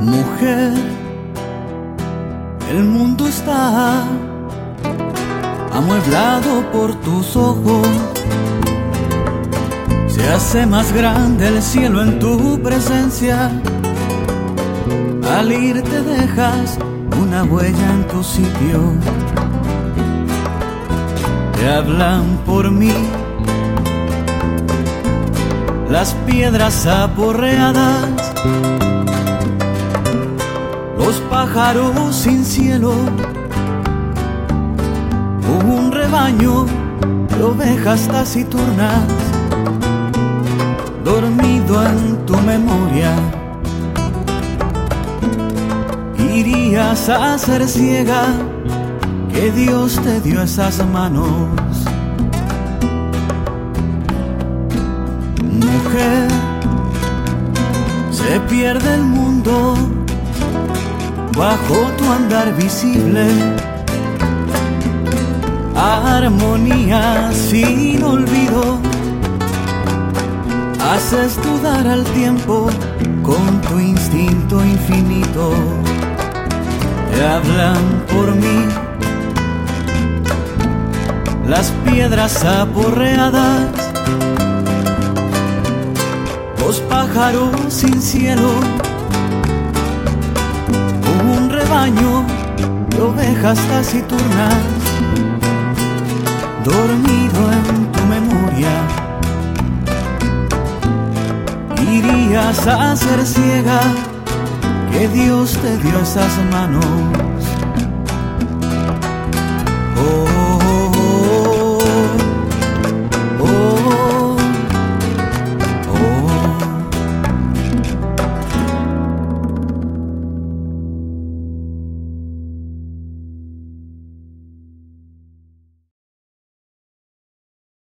Mujer, el mundo está amueblado por tus ojos. Se hace más grande el cielo en tu presencia. Al ir te dejas una huella en tu sitio. Te hablan por mí las piedras aporreadas, los pájaros sin cielo, un rebaño de ovejas taciturnas, dormido en tu memoria. Irías a ser ciega, que Dios te dio esas manos mujer, se pierde el mundo bajo tu andar visible. Armonía sin olvido, haces dudar al tiempo con tu instinto infinito. Te hablan por mí las piedras aporreadas los pájaros sin cielo, rebaño de ovejas taciturnas, dormido en tu memoria. Irías a ser ciega, que Dios te dio esas manos